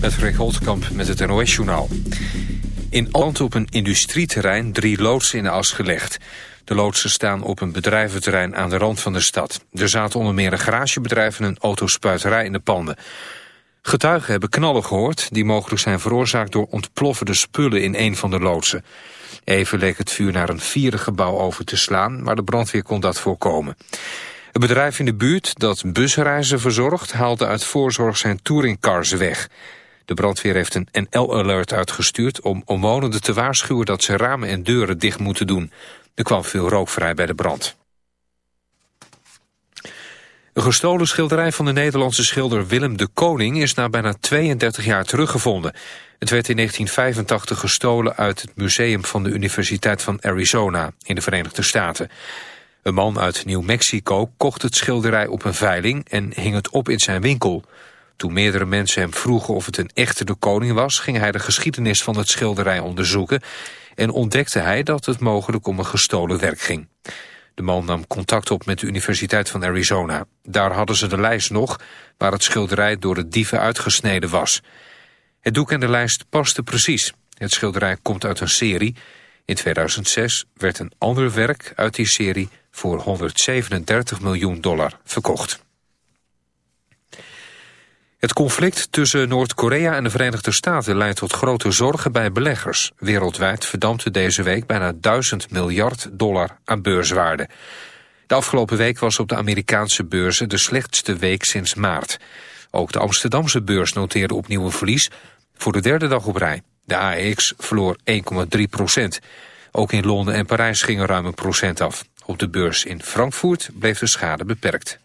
met Rick Holtkamp met het NOS-journaal. In Alt op een industrieterrein drie loodsen in de as gelegd. De loodsen staan op een bedrijventerrein aan de rand van de stad. Er zaten onder meer een garagebedrijf en een autospuiterij in de panden. Getuigen hebben knallen gehoord... die mogelijk zijn veroorzaakt door ontploffende spullen in een van de loodsen. Even leek het vuur naar een vierde gebouw over te slaan... maar de brandweer kon dat voorkomen. Het bedrijf in de buurt dat busreizen verzorgt... haalde uit voorzorg zijn touringcars weg. De brandweer heeft een NL-alert uitgestuurd... om omwonenden te waarschuwen dat ze ramen en deuren dicht moeten doen. Er kwam veel rook vrij bij de brand. Een gestolen schilderij van de Nederlandse schilder Willem de Koning... is na bijna 32 jaar teruggevonden. Het werd in 1985 gestolen uit het museum van de Universiteit van Arizona... in de Verenigde Staten. Een man uit New Mexico kocht het schilderij op een veiling en hing het op in zijn winkel. Toen meerdere mensen hem vroegen of het een echte de koning was... ging hij de geschiedenis van het schilderij onderzoeken... en ontdekte hij dat het mogelijk om een gestolen werk ging. De man nam contact op met de Universiteit van Arizona. Daar hadden ze de lijst nog waar het schilderij door de dieven uitgesneden was. Het doek en de lijst pasten precies. Het schilderij komt uit een serie. In 2006 werd een ander werk uit die serie voor 137 miljoen dollar verkocht. Het conflict tussen Noord-Korea en de Verenigde Staten leidt tot grote zorgen bij beleggers. Wereldwijd verdampte deze week bijna 1000 miljard dollar aan beurswaarde. De afgelopen week was op de Amerikaanse beurzen de slechtste week sinds maart. Ook de Amsterdamse beurs noteerde opnieuw een verlies voor de derde dag op rij. De AEX verloor 1,3 procent. Ook in Londen en Parijs gingen ruim een procent af. Op de beurs in Frankfurt bleef de schade beperkt.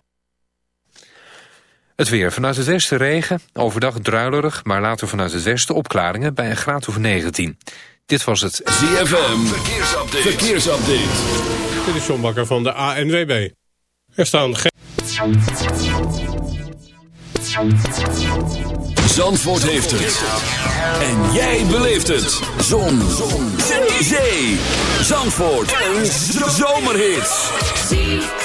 Het weer. Vanuit het westen regen, overdag druilerig, maar later vanuit het westen opklaringen bij een graad of 19. Dit was het ZFM. Verkeersupdate. Verkeersupdate. Dit is John Bakker van de ANWB. Er staan geen... Zandvoort heeft het. En jij beleeft het. Zon. Zon. Zee. Zandvoort. Een zomerhit.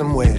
Somewhere,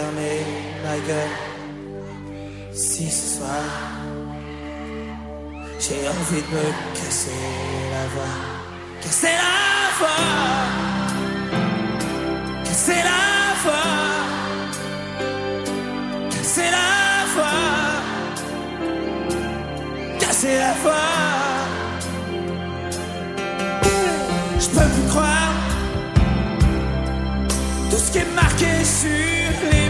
fermer ma gueule. Si ce soir, j'ai envie de me casser la voix. Casser la voix. Casser la voix. Casser la voix. Casser la voix. Je peux plus croire tout ce qui est marqué sur les.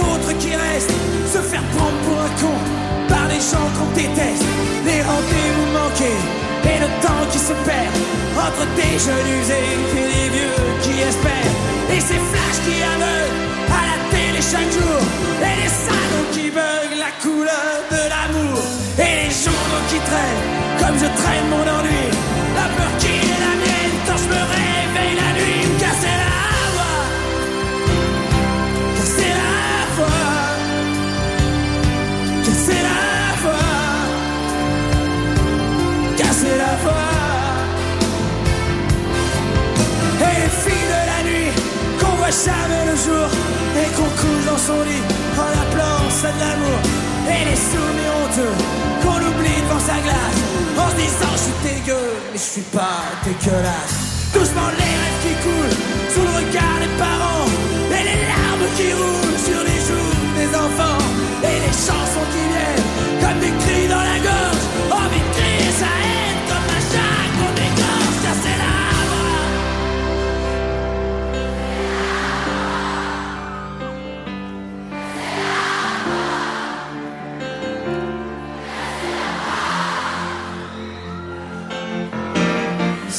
autres qui restent. Se faire prendre pour un con par les gens qu'on déteste. Les rendez-vous manqués et le temps qui se perd entre des jeunes usés et des vieux qui espèrent. Et ces flashs qui aveuglent à la télé chaque jour. Et les salons qui veulent la couleur de l'amour. Et les journaux qui traînent comme je traîne mon ennui. Jamais le jour et qu'on couche dans son lit en appelant ça de l'amour. Et les soumis honteux qu'on oublie devant sa glace en se disant je suis dégueu mais je suis pas dégueulasse. Doucement les rêves qui coulent sous le regard des parents et les larmes qui roulent sur les joues des enfants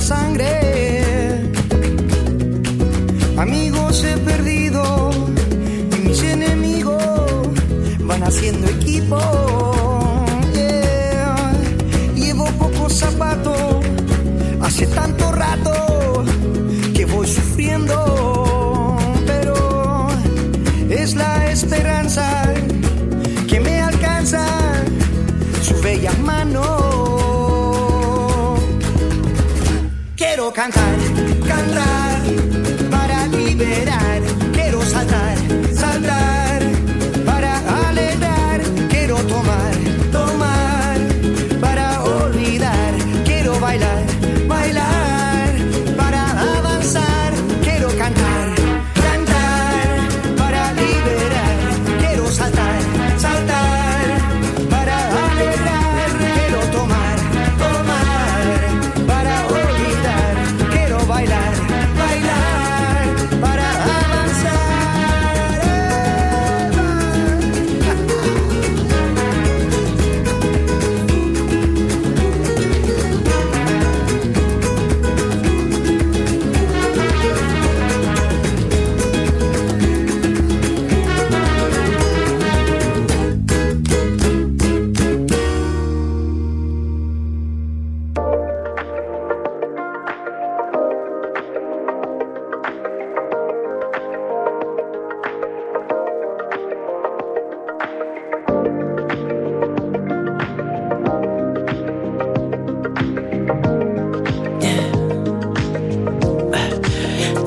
sangre. Amigos he perdido y mis enemigos van haciendo equipo. Llevo pocos zapatos, hace tanto mankind can.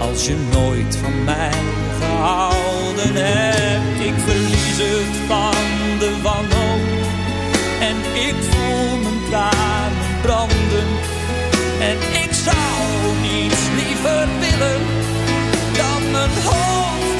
als je nooit van mij gehouden hebt? Ik verlies het van de wanhoop en ik voel mijn tranen branden. En ik zou niets liever willen dan mijn hoofd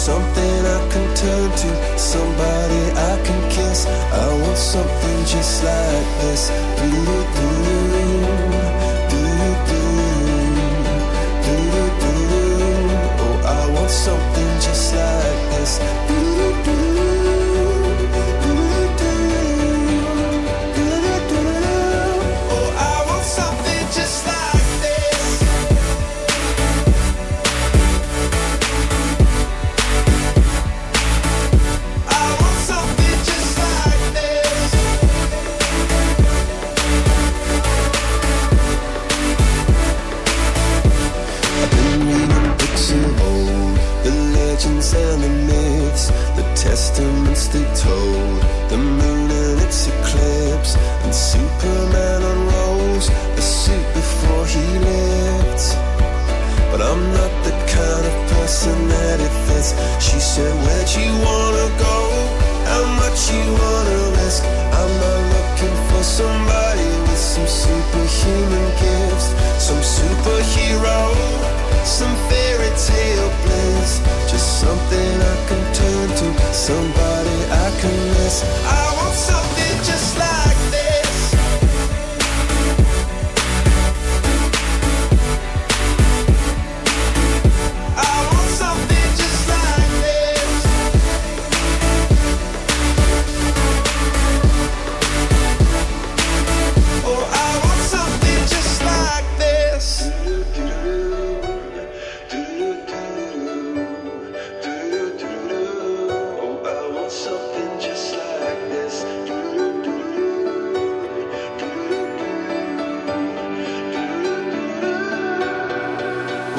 Something I can turn to, somebody I can kiss. I want something just like this. Do-do-do,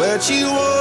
Where'd you wanna